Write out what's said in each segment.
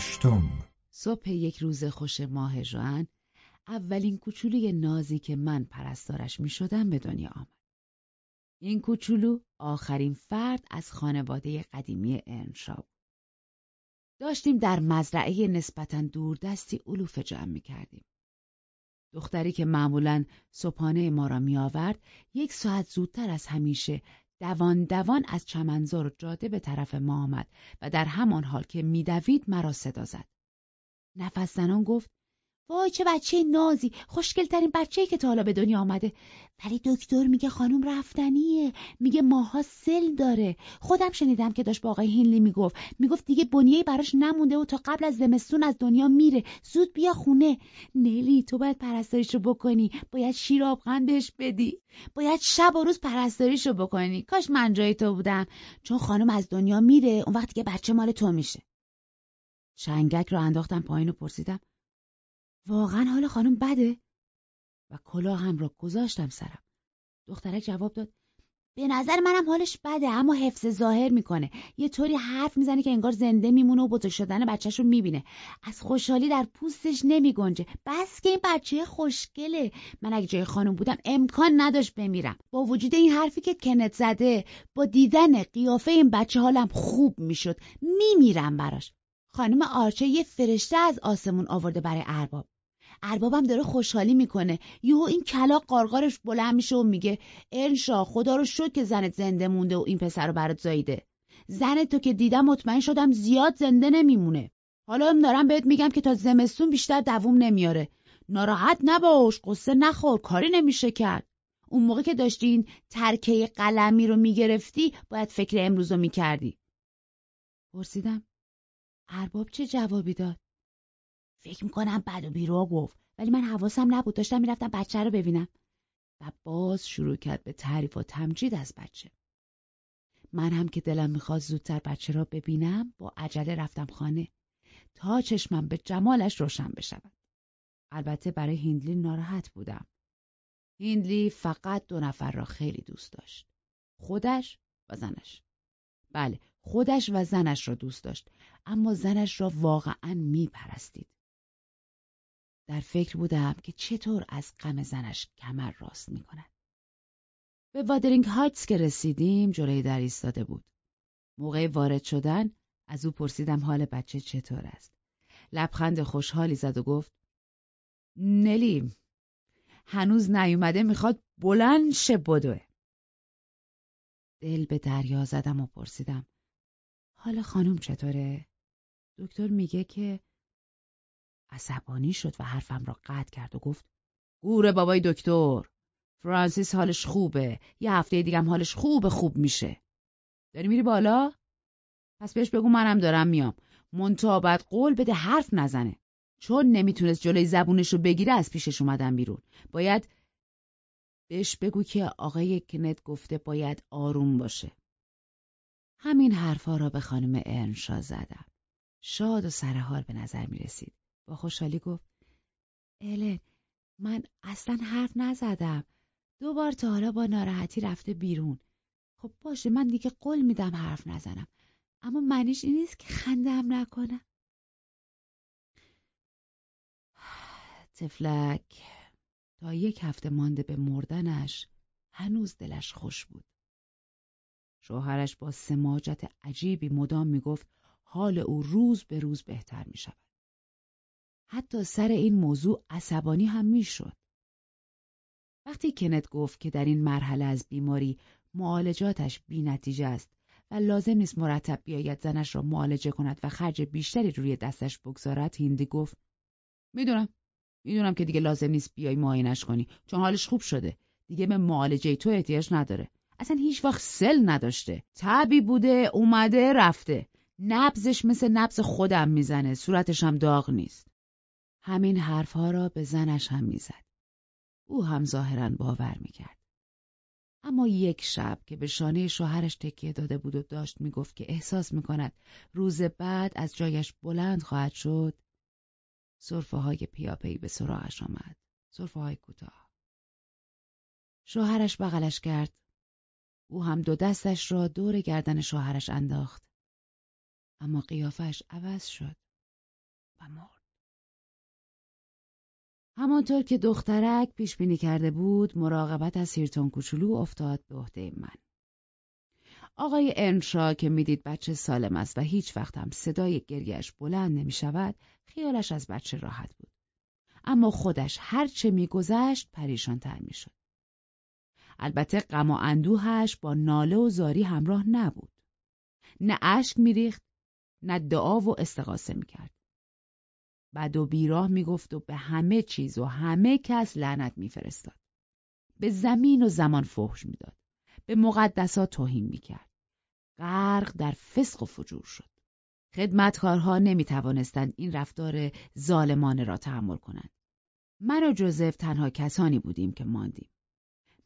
هشتم صبح یک روز خوش ماه ژوئن اولین کوچولوی نازی که من پرستارش می شدم به دنیا آمد. این کوچولو آخرین فرد از خانواده قدیمی ارنشا بود. داشتیم در مزرعه نسبتا دوردستی علوف جمع می کردیم. دختری که معمولا صبحانه ما را می آورد یک ساعت زودتر از همیشه دوان دوان از چمنزار جاده به طرف ما آمد و در همان حال که میدوید مرا صدا زد. نفس زنان گفت وای چه بچه نازی خوشگلترین بچه‌ای که تا حالا به دنیا آمده. ولی دکتر میگه خانم رفتنیه میگه ماها سل داره. خودم شنیدم که داشت با آقای هینلی می‌گفت. می‌گفت دیگه بنیه‌ای براش نمونده و تا قبل از زمستون از دنیا میره. زود بیا خونه. نلی تو باید پرستاریشو بکنی. باید شیر آبغن بهش بدی. باید شب و روز پرستاریشو بکنی. کاش من جای تو بودم. چون خانم از دنیا میره اون وقتی که بچه مال تو میشه. شنگک رو انداختم پایین و پرسیدم واقعا حال خانم بده؟ و هم را گذاشتم سرم. دخترک جواب داد به نظر منم حالش بده اما حفظ ظاهر می‌کنه. یه طوری حرف می‌زنه که انگار زنده میمونه و بزرگ شدن بچهش رو می‌بینه. از خوشحالی در پوستش نمیگنجه. بس که این بچه خوشگله. من اگه جای خانم بودم امکان نداشت بمیرم. با وجود این حرفی که کنت زده با دیدن قیافه این بچه حالم خوب می‌شد. میمیرم براش. خانم آرچه یه فرشته از آسمون آورده برای ارباب. اربابم داره خوشحالی می‌کنه. یهو این کلاق قارقارش بلند میشه و میگه ارشا خدا رو شد که زنت زنده مونده و این پسر رو برات زاییده. زن تو که دیدم مطمئن شدم زیاد زنده نمیمونه. حالا هم دارم بهت میگم که تا زمستون بیشتر دووم نمیاره. ناراحت نباش قصه نخور کاری نمیشه کرد. اون موقع که داشتی این ترکه قلمی رو می‌گرفتی باید فکر امروز رو می‌کردی. پرسیدم. ارباب چه جوابی داد؟ فکر می‌کنم بد و بیرو گفت ولی من حواسم نبود. داشتم می‌رفتم بچه رو ببینم. و باز شروع کرد به تعریف و تمجید از بچه. من هم که دلم می‌خواست زودتر بچه را ببینم با عجله رفتم خانه. تا چشمم به جمالش روشن بشود. البته برای هیندلی ناراحت بودم. هیندلی فقط دو نفر را خیلی دوست داشت. خودش و زنش. بله خودش و زنش را دوست داشت اما زنش را واقعا میپرستید در فکر بودم که چطور از غم زنش کمر راست می کند. به وادرینگ هایتس که رسیدیم جلوی در ایستاده بود. موقع وارد شدن از او پرسیدم حال بچه چطور است. لبخند خوشحالی زد و گفت نلی هنوز نیومده می‌خواد بلند شه بدوه. دل به دریا زدم و پرسیدم حال خانم چطوره؟ دکتر میگه که عصبانی شد و حرفم را قطع کرد و گفت گوره بابای دکتر فرانسیس حالش خوبه. یه هفته دیگه حالش خوب خوب میشه. داری میری بالا؟ پس بهش بگو منم دارم میام. منتها بعد قول بده حرف نزنه. چون نمی‌تونست جلوی زبونش رو بگیره از پیشش اومدم بیرون. باید بهش بگو که آقای کنت گفته باید آروم باشه. همین حرفها را به خانم ارنشا زدم. شاد و سرحال به نظر می رسید. با خوشحالی گفت الن من اصلا حرف نزدم. دو بار تا حالا با ناراحتی رفته بیرون. خب باشه من دیگه قول میدم حرف نزنم. اما معنیش این نیست که خندم نکنم. تفلک تا یک هفته مانده به مردنش هنوز دلش خوش بود. شوهرش با سماجت عجیبی مدام می‌گفت حال او روز به روز بهتر می شود. حتی سر این موضوع عصبانی هم می‌شد. وقتی کنت گفت که در این مرحله از بیماری معالجاتش بی نتیجه است و لازم نیست مرتب بیاید زنش را معالجه کند و خرج بیشتری روی دستش بگذارد هیندی گفت می‌دونم می‌دونم که دیگه لازم نیست بیای معاینش کنی چون حالش خوب شده دیگه به معالجه تو احتیاج نداره اصلا هیچ وقت سل نداشته. تبی بوده اومده رفته. نبزش مثل نبز خودم می‌زنه. صورتش هم داغ نیست. همین حرفها را به زنش هم می‌زد. او هم ظاهرا باور می‌کرد. اما یک شب که به شانه شوهرش تکیه داده بود و داشت می‌گفت که احساس می‌کند روز بعد از جایش بلند خواهد شد صرفه های پیاپی به سراغش آمد. صرفه های کوتاه. شوهرش بغلش کرد. او هم دو دستش را دور گردن شوهرش انداخت اما قیافش عوض شد و مرد. همانطور که دخترک پیش بینی کرده بود مراقبت از هیرتون کوچولو افتاد به عهده من. آقای ارنشا که می‌دید بچه سالم است و هیچ وقت هم صدای گریش بلند نمی شود خیالش از بچه راحت بود. اما خودش هرچه میگذشت پریشان تر می شد. البته غم و اندوهش با ناله و زاری همراه نبود. نه اشک میریخت نه دعا و استقاسه می‌کرد. بد و بیراه می‌گفت و به همه چیز و همه کس لعنت میفرستاد. به زمین و زمان فحش می‌داد. به مقدسات توهین می‌کرد. غرق در فسق و فجور شد. خدمتکارها نمی توانستند این رفتار ظالمانه را تحمل کنند. من و جوزف تنها کسانی بودیم که ماندیم.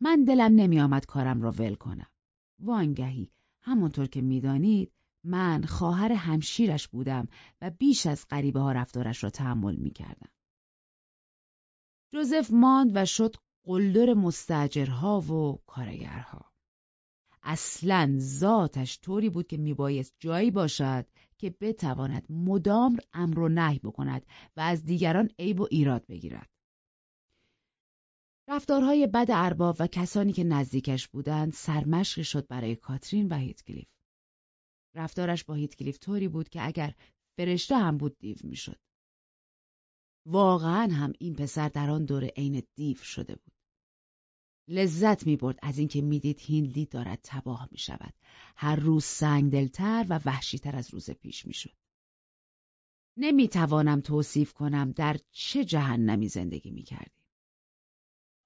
من دلم نمی آمد کارم را ول کنم. وانگهی همونطور که می‌دانید من خواهر همشیرش بودم و بیش از غریبه ها رفتارش را تحمل می کردم. جوزف ماند و شد قلدر مستجرها و کارگرها. اصلا ذاتش طوری بود که میبایست جایی باشد که بتواند مدام امر و نهی بکند و از دیگران عیب و ایراد بگیرد. رفتارهای بد ارباب و کسانی که نزدیکش بودند سرمشقی شد برای کاترین و هیتکلیف. رفتارش با هیتکلیف طوری بود که اگر فرشته هم بود دیو می‌شد. واقعا هم این پسر در آن دوره عین دیو شده بود. لذت می برد از اینکه می‌دید هیندلی دارد تباه می شود. هر روز سنگدلتر و وحشیتر از روز پیش می شد. نمی توانم توصیف کنم در چه جهنمی زندگی می کردیم.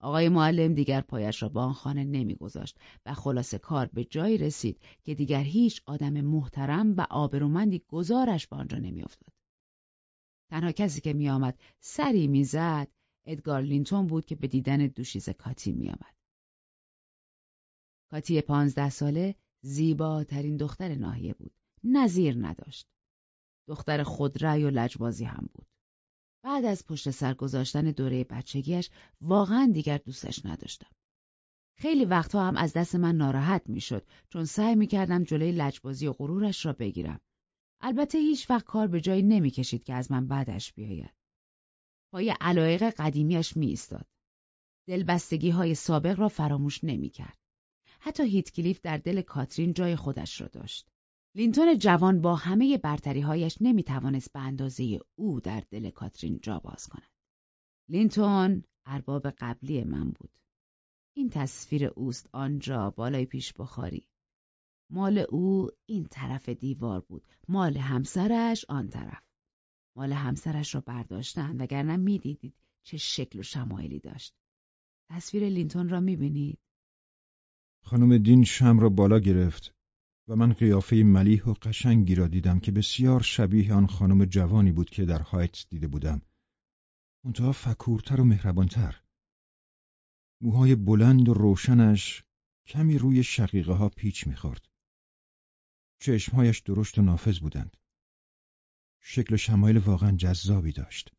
آقای معلم دیگر پایش را با آن خانه نمیگذاشت و خلاصه کار به جایی رسید که دیگر هیچ آدم محترم و آبرومندی گزارش به آنجا نمیافتاد. تنها کسی که میآمد سری می‌زد ادگار لینتون بود که به دیدن دوشیز کاتی میآمد. کاتی پانزده ساله زیباترین دختر ناحیه بود. نظیر نداشت. دختر خودرأی و لجبازی هم بود. بعد از پشت سر گذاشتن دوره بچگیش واقعا دیگر دوستش نداشتم. خیلی وقتها هم از دست من ناراحت می‌شد چون سعی می‌کردم جلوی لجبازی و غرورش را بگیرم. البته هیچ وقت کار به جایی نمی‌کشید که از من بعدش بیاید. پای علایق قدیمیش می ایستاد. دلبستگی های سابق را فراموش نمی کرد. حتی هیتکلیف در دل کاترین جای خودش را داشت. لینتون جوان با همه برتری هایش نمی توانست به اندازه او در دل کاترین جا باز کند. لینتون ارباب قبلی من بود. این تصویر اوست آنجا بالای پیش بخاری. مال او این طرف دیوار بود. مال همسرش آن طرف. مال همسرش را برداشتن وگرنه می‌دیدید چه شکل و شمایلی داشت. تصویر لینتون را می‌بینید؟ خانم دین شم را بالا گرفت و من قیافه ملیح و قشنگی را دیدم که بسیار شبیه آن خانم جوانی بود که در هایتس دیده بودم. منتها فکورتر و مهربانتر. موهای بلند و روشنش کمی روی شقیقه ها پیچ می‌خورد. چشمهایش درشت و نافذ بودند. شکل و شمایل واقعا جذابی داشت.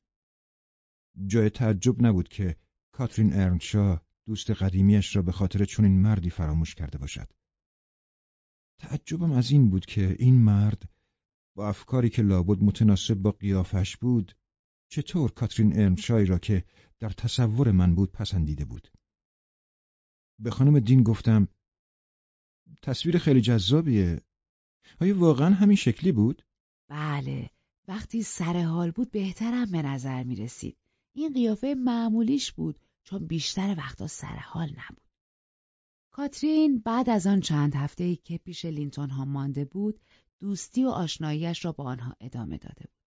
جای تعجب نبود که کاترین ارنشا دوست قدیمیش را به خاطر چنین مردی فراموش کرده باشد. تعجبم از این بود که این مرد با افکاری که لابد متناسب با قیافش بود چطور کاترین ارنشای را که در تصور من بود پسندیده بود. به خانم دین گفتم تصویر خیلی جذابیه. آیا واقعا همین شکلی بود؟ بله وقتی سر حال بود بهترم به نظر می رسید. این قیافه معمولیش بود چون بیشتر وقتا سر حال نبود. کاترین بعد از آن چند هفته که پیش لینتون ها مانده بود دوستی و آشناییش را با آنها ادامه داده بود.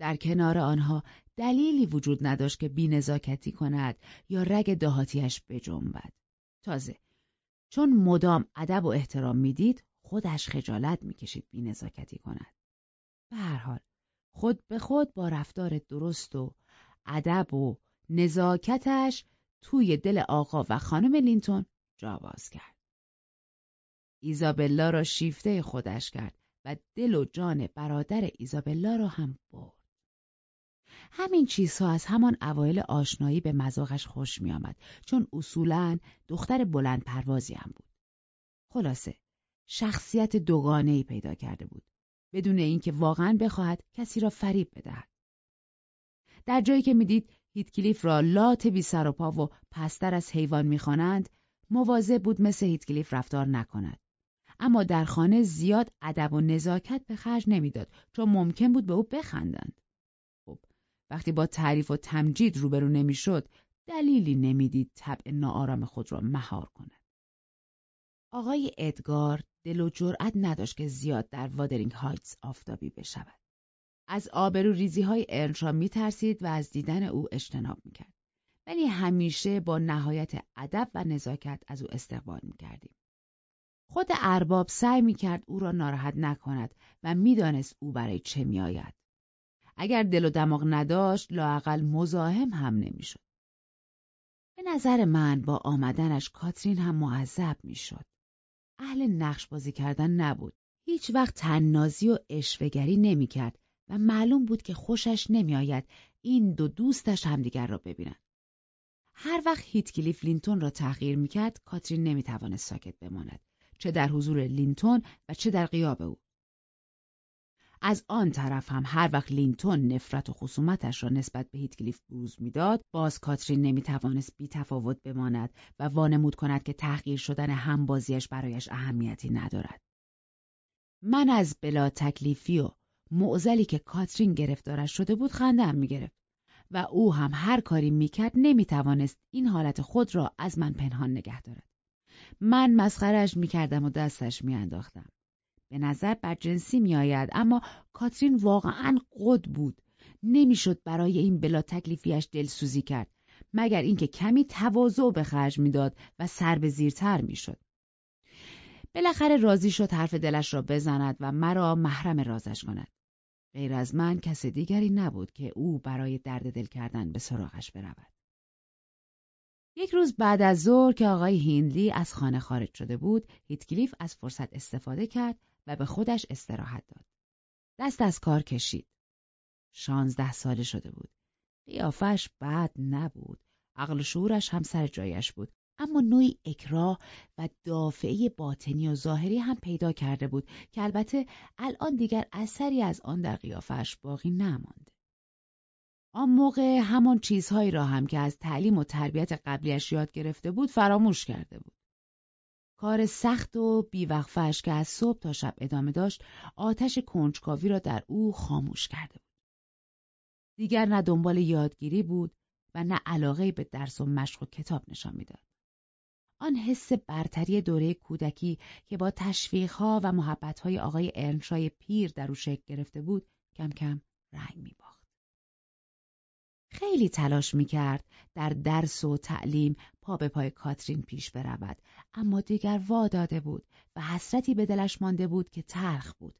در کنار آنها دلیلی وجود نداشت که بینزاکتی کند یا رگ دهاتیش بجنبد. تازه چون مدام ادب و احترام می‌دید خودش خجالت می‌کشید بینزاکتی کند. به هر حال خود به خود با رفتار درست و ادب و نزاکتش توی دل آقا و خانم لینتون جا باز کرد. ایزابلا را شیفته خودش کرد و دل و جان برادر ایزابلا را هم برد. همین چیزها از همان اوایل آشنایی به مزاقش خوش می آمد چون اصولا دختر بلند پروازی هم بود. خلاصه شخصیت دوگانه ای پیدا کرده بود بدون اینکه واقعا بخواهد کسی را فریب بدهد. در جایی که می‌دید هیتکلیف را لات بی سر و پا و پستر از حیوان می‌خوانند مواظب بود مثل هیتکلیف رفتار نکند. اما در خانه زیاد ادب و نزاکت به خرج نمی‌داد چون ممکن بود به او بخندند. خب وقتی با تعریف و تمجید روبرو نمی‌شد دلیلی نمی‌دید طبع ناآرام خود را مهار کند. آقای ادگار دل و جرأت نداشت که زیاد در وادرینگ هایتس آفتابی بشود. از آبرو ریزی های ارنشا می ترسید و از دیدن او اجتناب می کرد. ولی همیشه با نهایت ادب و نزاکت از او استقبال می کردیم. خود ارباب سعی می کرد او را ناراحت نکند و می‌دانست او برای چه می آید. اگر دل و دماغ نداشت لااقل مزاحم هم نمی‌شد. به نظر من با آمدنش کاترین هم معذب می‌شد. اهل نقش بازی کردن نبود. هیچ وقت طنازی و عشوه‌گری نمی‌کرد و معلوم بود که خوشش نمیآید این دو دوستش همدیگر را ببینند. هر وقت هیتکلیف لینتون را تحقیر می‌کرد کاترین نمی‌توانست ساکت بماند چه در حضور لینتون و چه در قیاب او. از آن طرف هم هر وقت لینتون نفرت و خصومتش را نسبت به هیتکلیف بروز می‌داد باز کاترین نمی‌توانست بی تفاوت بماند و وانمود کند که تحقیر شدن همبازیش برایش اهمیتی ندارد من از بلا تکلیفی و معزلی که کاترین گرفتارش شده بود خندم می‌گرفت و او هم هر کاری می‌کرد نمی‌توانست این حالت خود را از من پنهان نگه دارد. من مسخرش می‌کردم و دستش میانداختم. به نظر بر جنسی میآید اما کاترین واقعا قد بود. نمی‌شد برای این بلا تکلیفیش دلسوزی کرد مگر اینکه کمی تواضع به خرج می‌داد و سر به زیرتر می‌شد. بالاخره راضی شد حرف دلش را بزند و مرا محرم رازش کند. غیر از من کس دیگری نبود که او برای درد دل کردن به سراغش برود یک روز بعد از ظهر که آقای هیندلی از خانه خارج شده بود هیتکلیف از فرصت استفاده کرد و به خودش استراحت داد. دست از کار کشید. شانزده ساله شده بود. قیافش بد نبود. عقل و شعورش هم سر جایش بود. اما نوعی اکراه و دافعه باطنی و ظاهری هم پیدا کرده بود که البته الان دیگر اثری از آن در قیافش باقی نمانده. آن موقع همان چیزهایی را هم که از تعلیم و تربیت قبلیش یاد گرفته بود فراموش کرده بود. کار سخت و بیوقفش که از صبح تا شب ادامه داشت آتش کنجکاوی را در او خاموش کرده بود. دیگر نه دنبال یادگیری بود و نه علاقه به درس و مشق و کتاب نشان می‌داد. آن حس برتری دوره کودکی که با تشویقها و محبتهای آقای ارنشای پیر در او شکل گرفته بود کم کم رنگ میباخت. خیلی تلاش می‌کرد در درس و تعلیم پا به پای کاترین پیش برود اما دیگر واداده بود و حسرتی به دلش مانده بود که تلخ بود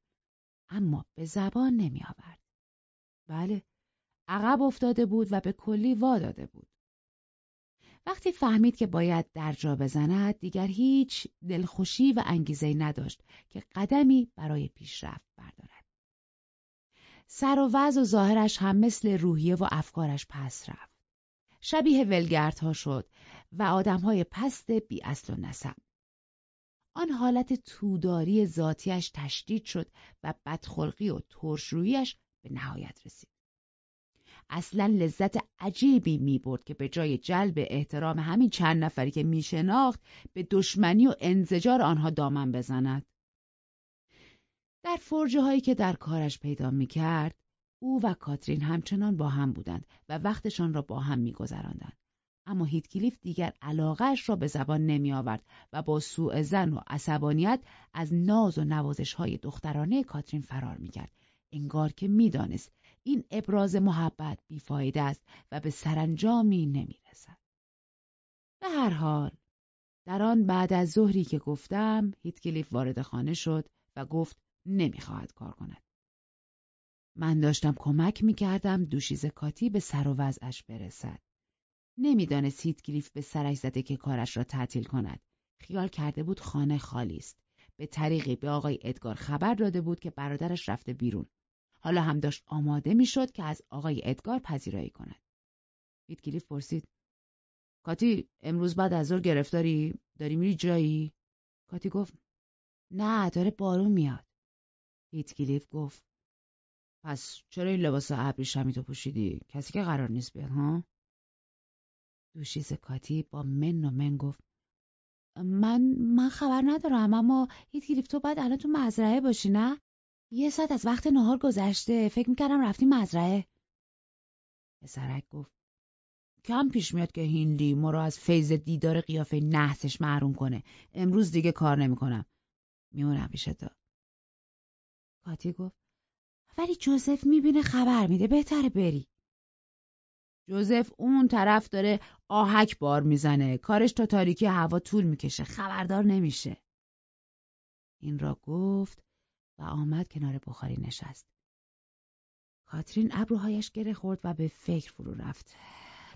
اما به زبان نمی آورد. بله عقب افتاده بود و به کلی واداده بود وقتی فهمید که باید در جا بزند دیگر هیچ دلخوشی و انگیزه نداشت که قدمی برای پیشرفت بردارد سر و وضع و ظاهرش هم مثل روحیه و افکارش پس رفت. شبیه ولگردها شد و آدمهای پست بی اصل و نسب. آن حالت توداری ذاتیش تشدید شد و بدخلقی و ترشرویش به نهایت رسید. اصلا لذت عجیبی می برد که به جای جلب احترام همین چند نفری که می شناخت به دشمنی و انزجار آنها دامن بزند. در فرجه هایی که در کارش پیدا می کرد، او و کاترین همچنان با هم بودند و وقتشان را با هم می گذراندند. اما هیتکلیف دیگر علاقهش را به زبان نمی آورد و با سوء زن و عصبانیت از ناز و نوازش های دخترانه کاترین فرار می کرد. انگار که می‌دانست این ابراز محبت بیفایده است و به سرانجامی نمی رسد. به هر حال در آن بعد از ظهری که گفتم هیتکلیف وارد خانه شد و گفت نمی‌خواهد کار کند. من داشتم کمک می‌کردم دوشیز کاتی به سر و وضعش برسد. نمی‌دانست هیتکلیف به سرش زده که کارش را تعطیل کند. خیال کرده بود خانه خالی است. به طریقی به آقای ادگار خبر داده بود که برادرش رفته بیرون. حالا هم داشت آماده می‌شد که از آقای ادگار پذیرایی کند. هیتکلیف پرسید کاتی امروز بعد از ظهر گرفتاری داری میری جایی کاتی گفت نه داره بارون میاد هیتکلیف گفت پس چرا این لباس ابریشمی تو پوشیدی؟ کسی که قرار نیست بیاد ها؟ دوشیز کاتی با من و من گفت من من خبر ندارم اما هیت تو باید الان تو مزرعه باشی نه؟ یه ساعت از وقت نهار گذشته. فکر می‌کردم رفتی مزرعه. پسرک گفت کم پیش میاد که هیندی ما رو از فیض دیدار قیافه نحسش محروم کنه. امروز دیگه کار نمی‌کنم. میمونم پیش تو کاتی گفت ولی جوزف می‌بینه خبر میده. بهتره بری. جوزف اون طرف داره آهک بار می‌زنه. کارش تا تاریکی هوا طول می‌کشه. خبردار نمیشه. این را گفت و آمد کنار بخاری نشست. کاترین ابروهایش گره خورد و به فکر فرو رفت.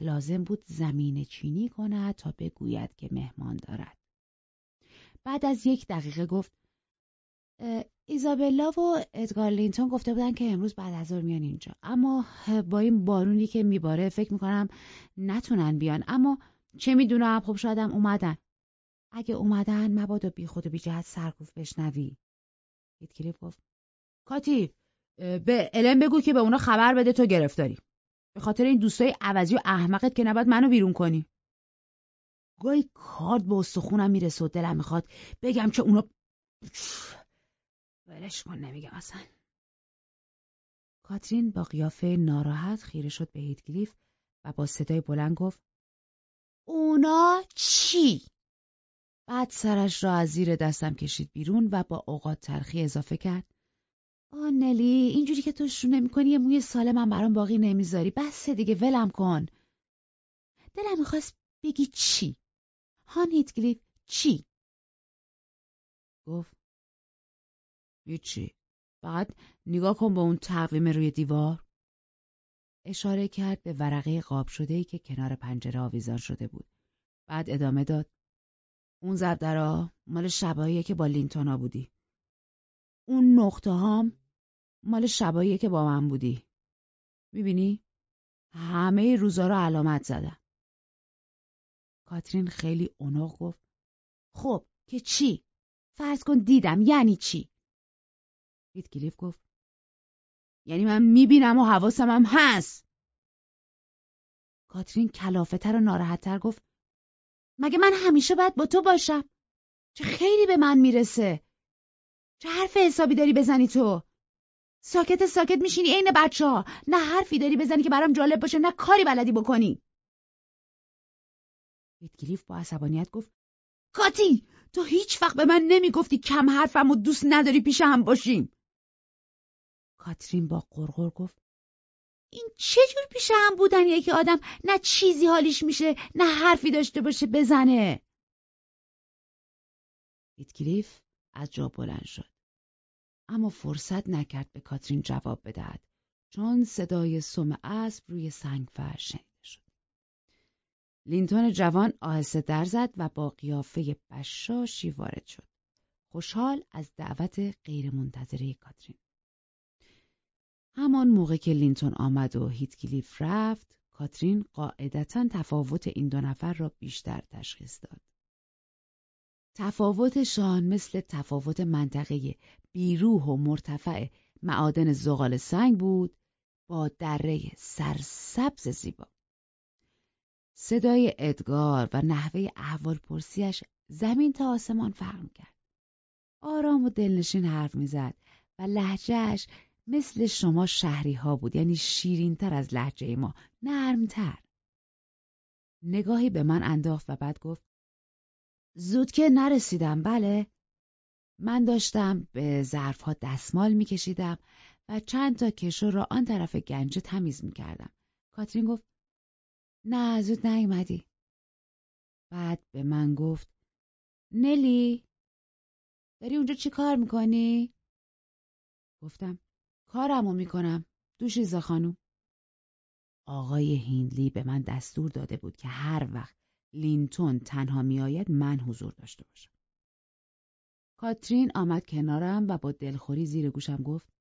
لازم بود زمین چینی کند تا بگوید که مهمان دارد. بعد از یک دقیقه گفت ایزابلا و ادگار لینتون گفته بودن که امروز بعد از میان اینجا. اما با این بارونی که میباره فکر می‌کنم نتونن بیان. اما چه می‌دونم؟ خب شایدم اومدن. اگه اومدن مبادا بی خود و بی جهت سرکوف بشنوی. هیتکلیف گفت. کاتی به الن بگو که به اونا خبر بده تو گرفتاری. به خاطر این دوستای عوضی و احمقت که نباید منو بیرون کنی. گاهی کارد به استخونم می‌رسه و دلم می‌خواد بگم که اونا ولش کن نمیگم اصلا. کاترین با قیافه ناراحت خیره شد به هیتگلیف و با صدای بلند گفت اونا چی؟ بعد سرش را از زیر دستم کشید بیرون و با اوقات ترخی اضافه کرد. آه نلی اینجوری که تو شروع نمی یه موی سال من برام باقی نمی‌ذاری. بس دیگه ولم کن. دلم می‌خواست بگی چی؟ هان هیتگلیف چی؟ گفت هیچی. فقط نگاه کن به اون تقویم روی دیوار. اشاره کرد به ورقه قاب شده ای که کنار پنجره آویزان شده بود. بعد ادامه داد. اون زبدرا مال شباییه که با لینتونا بودی اون نقطه هام مال شباییه که با من بودی می‌بینی؟ همه روزا رو علامت زدم کاترین خیلی اونق گفت خب که چی؟ فرض کن دیدم یعنی چی؟ کلیف گفت یعنی من می‌بینم و حواسم هم هست کاترین کلافه و ناراحتتر گفت مگه من همیشه باید با تو باشم؟ چه خیلی به من می‌رسه. چه حرف حسابی داری بزنی تو؟ ساکت ساکت میشینی عین بچه ها نه حرفی داری بزنی که برام جالب باشه نه کاری بلدی بکنی. ویتگلیف با عصبانیت گفت کاتی تو هیچ وقت به من نمی‌گفتی کم حرفم و دوست نداری پیش هم باشیم. کاترین با قرقر گفت این چه جور پیش هم بودنیه که آدم نه چیزی حالیش میشه نه حرفی داشته باشه بزنه ویتگلیف از جا بلند شد اما فرصت نکرد به کاترین جواب بدهد چون صدای سم اسب روی سنگ شنیده شد. لینتون جوان آهسته در زد و با قیافه بشاشی وارد شد. خوشحال از دعوت غیرمنتظره کاترین. همان موقع که لینتون آمد و هیتکلیف رفت، کاترین قاعدتا تفاوت این دو نفر را بیشتر تشخیص داد. تفاوتشان مثل تفاوت منطقه بیروح و مرتفع معادن زغال سنگ بود با دره سرسبز زیبا. صدای ادگار و نحوه احوال پرسیش زمین تا آسمان فرم کرد. آرام و دلنشین حرف می‌زد و لحجهش مثل شما شهری ها بود یعنی شیرین تر از لحجه ما نرمتر. نگاهی به من انداخت و بعد گفت زود که نرسیدم بله من داشتم به ظرفها دستمال میکشیدم و چند تا کشو را آن طرف گنجه تمیز می‌کردم کاترین گفت نه زود نیومدی بعد به من گفت نلی داری اونجا چی کار می‌کنی؟ گفتم کارمو می‌کنم دوشیزا خانوم آقای هیندلی به من دستور داده بود که هر وقت لینتون تنها میآید من حضور داشته باشم. کاترین آمد کنارم و با دلخوری زیر گوشم گفت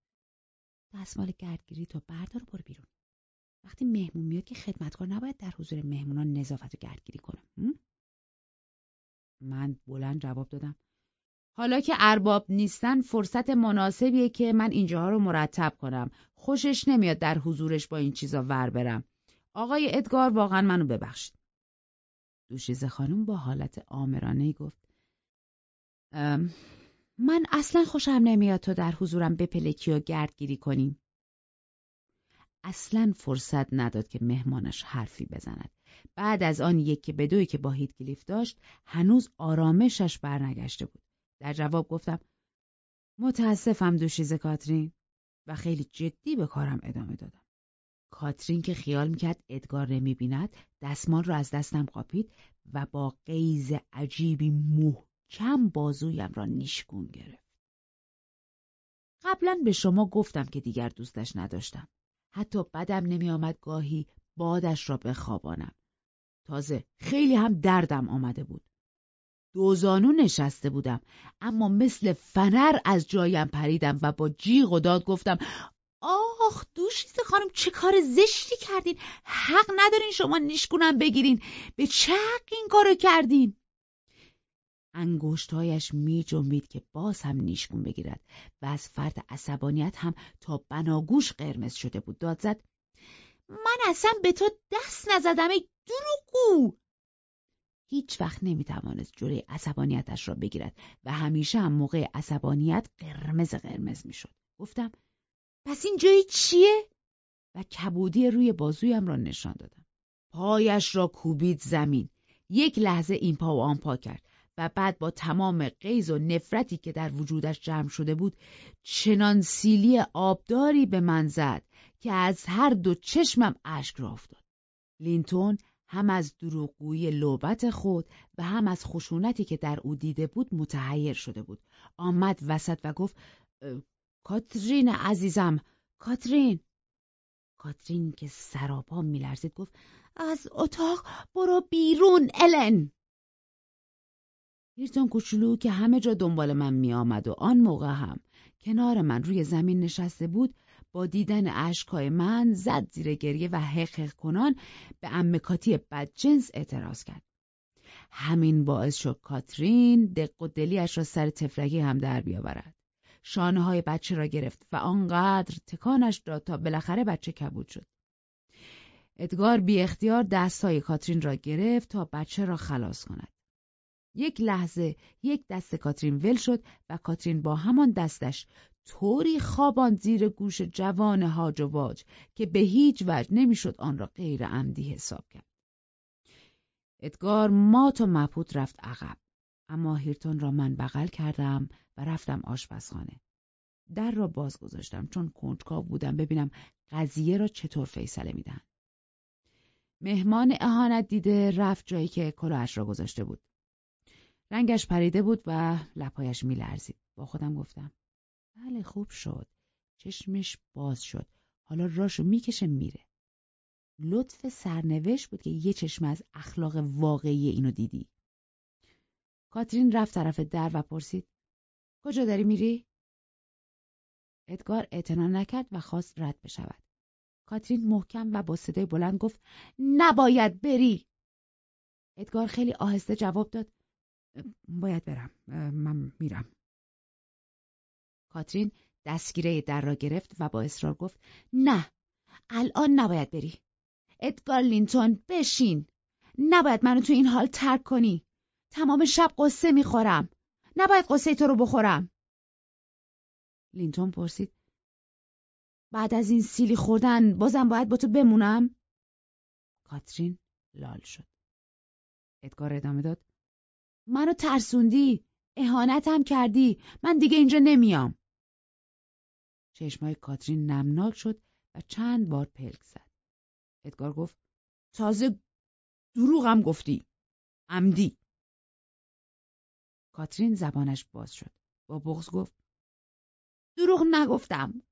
دستمال گردگیری تو بردار برو بیرون. وقتی مهمون میاد که خدمتکار نباید در حضور مهمونان نظافت و گردگیری کنه. من بلند جواب دادم حالا که ارباب نیستن فرصت مناسبیه که من اینجاها رو مرتب کنم. خوشش نمیاد در حضورش با این چیزا ور برم. آقای ادگار واقعا منو ببخشید. دوشیزه خانم با حالت آمرانه گفت من اصلا خوشم نمیاد تو در حضورم بپلکی و گردگیری کنیم. اصلا فرصت نداد که مهمانش حرفی بزند. بعد از آن یکی به دوی که با هیتکلیف داشت هنوز آرامشش برنگشته بود. در جواب گفتم متاسفم دوشیزه کاترین و خیلی جدی به کارم ادامه دادم. کاترین که خیال می‌کرد ادگار نمی‌بیند دستمال را از دستم قاپید و با قیز عجیبی محکم بازویم را نیشگون گرفت. قبلا به شما گفتم که دیگر دوستش نداشتم. حتی بدم نمیآمد گاهی بادش را بخوابانم. تازه خیلی هم دردم آمده بود. دوزانو نشسته بودم. اما مثل فنر از جایم پریدم و با جیغ و داد گفتم آخ دوشیز خانم چه کار زشتی کردین؟ حق ندارین شما نیشگونم بگیرین. به چه حق این کارو کردین؟ انگشتهایش می جنبید که باز هم نیشگون بگیرد و از فرد عصبانیت هم تا بناگوش قرمز شده بود. داد زد من اصلا به تو دست نزدم ای دروغگو! هیچ وقت نمی‌توانست جلوی عصبانیتش را بگیرد و همیشه هم موقع عصبانیت قرمز قرمز می‌شد. گفتم پس این جایی چیه؟ و کبودی روی بازویم را نشان دادم. پایش را کوبید زمین. یک لحظه این پا و آن پا کرد و بعد با تمام قیز و نفرتی که در وجودش جمع شده بود چنان سیلی آبداری به من زد که از هر دو چشمم اشک را افتاد. لینتون هم از دروغگویی لوبت خود و هم از خشونتی که در او دیده بود متحیر شده بود. آمد وسط و گفت کاترین عزیزم کاترین کاترین که سراپا میلرزید گفت از اتاق برو بیرون الن هیرتون کوچولو که همه جا دنبال من میآمد و آن موقع هم کنار من روی زمین نشسته بود با دیدن اشکای من زد زیر گریه و حق کنان به امکاتی بدجنس اعتراض کرد. همین باعث شد کاترین دق و دلیش را سر تفرگی هم در بیاورد. شانه های بچه را گرفت و آنقدر تکانش داد تا بالاخره بچه کبود شد. ادگار بی اختیار دست های کاترین را گرفت تا بچه را خلاص کند. یک لحظه یک دست کاترین ول شد و کاترین با همان دستش طوری خوابان زیر گوش جوان هاج و واج که به هیچ وجه نمی‌شد آن را غیر عمدی حساب کرد. ادگار مات و مپوت رفت عقب اما هیرتون را من بغل کردم و رفتم آشپزخانه. در را باز گذاشتم چون کنجکاو بودم ببینم قضیه را چطور فیصله میدن. مهمان اهانت دیده رفت جایی که کلاهش را گذاشته بود. رنگش پریده بود و لپایش میلرزید. با خودم گفتم بله خوب شد. چشمش باز شد. حالا راشو می‌کشه میره. لطف سرنوشت بود که یه چشم از اخلاق واقعی اینو دیدی. کاترین رفت طرف در و پرسید کجا داری میری؟ ادگار اعتنا نکرد و خواست رد بشود. کاترین محکم و با صدای بلند گفت نباید بری. ادگار خیلی آهسته جواب داد باید برم من میرم کاترین دستگیره در را گرفت و با اصرار گفت نه الان نباید بری. ادگار لینتون بشین. نباید منو تو این حال ترک کنی. تمام شب قصه می‌خورم. نباید قصه تو رو بخورم. لینتون پرسید بعد از این سیلی خوردن بازم باید با تو بمونم؟ کاترین لال شد. ادگار ادامه داد منو ترسوندی اهانتم کردی. من دیگه اینجا نمیام. چشمای کاترین نمناک شد و چند بار پلک زد. ادگار گفت تازه دروغم گفتی. عمدی. کاترین زبانش باز شد. با بغز گفت دروغ نگفتم.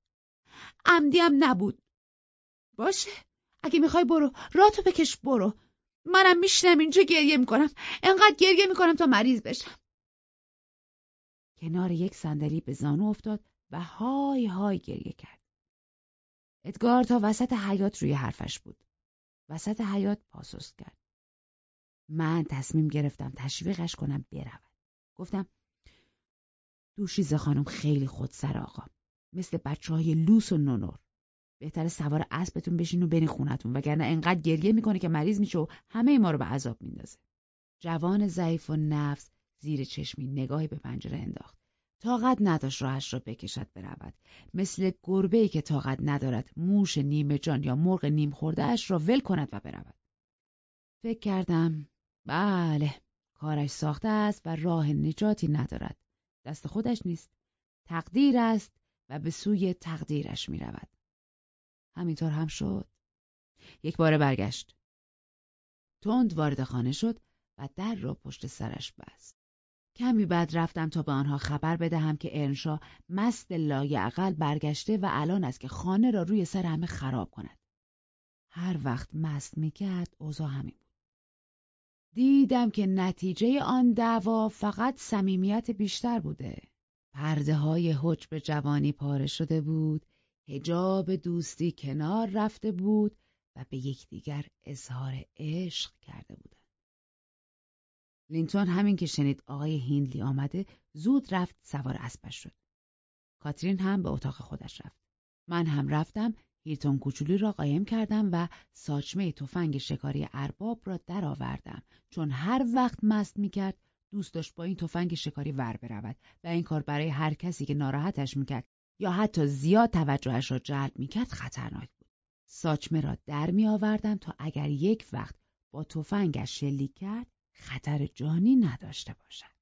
عمدیم نبود. باشه اگه می‌خوای برو راتو بکش برو. منم میشنم اینجا گریه می‌کنم. انقدر گریه می‌کنم تا مریض بشم. کنار یک صندلی به زانو افتاد و های های گریه کرد. ادگار تا وسط حیات روی حرفش بود. وسط حیات پاسست کرد. من تصمیم گرفتم تشویقش کنم برود. گفتم دوشیزه خانم خیلی خودسر آقا. مثل بچه های لوس و نونور. بهتر سوار اسبتون بشین و برین خونتون وگرنه انقدر گریه می‌کنه که مریض میشه و همه ما رو به عذاب میندازه. جوان ضعیف و نفس زیر چشمی نگاهی به پنجره انداخت. طاقت نداشت راهش را بکشد برود مثل گربه‌ای که طاقت ندارد موش نیمه جان یا مرغ نیم خورده اش را ول کند و برود فکر کردم بله کارش ساخته است و راه نجاتی ندارد دست خودش نیست تقدیر است و به سوی تقدیرش می رود. همینطور هم شد. یک بار برگشت. تند وارد خانه شد و در را پشت سرش بست. کمی بعد رفتم تا به آنها خبر بدهم که ارنشا مست لایعقل برگشته و الان است که خانه را روی سر همه خراب کند. هر وقت مست می‌کرد اوضاع همین بود. دیدم که نتیجه آن دعوا فقط صمیمیت بیشتر بوده. پرده های حجب جوانی پاره شده بود، هجاب دوستی کنار رفته بود و به یکدیگر اظهار عشق کرده بودند. لینتون همین که شنید آقای هیندلی آمده زود رفت سوار اسبش شد. کاترین هم به اتاق خودش رفت. من هم رفتم هیلتون کوچولی را قایم کردم و ساچمه تفنگ شکاری ارباب را درآوردم چون هر وقت مست می‌کرد دوست داشت با این تفنگ شکاری ور برود و این کار برای هر کسی که ناراحتش می‌کرد یا حتی زیاد توجهش را جلب می‌کرد خطرناک بود. ساچمه را در می آوردم تا اگر یک وقت با تفنگش شلیک کرد خطر جانی نداشته باشد.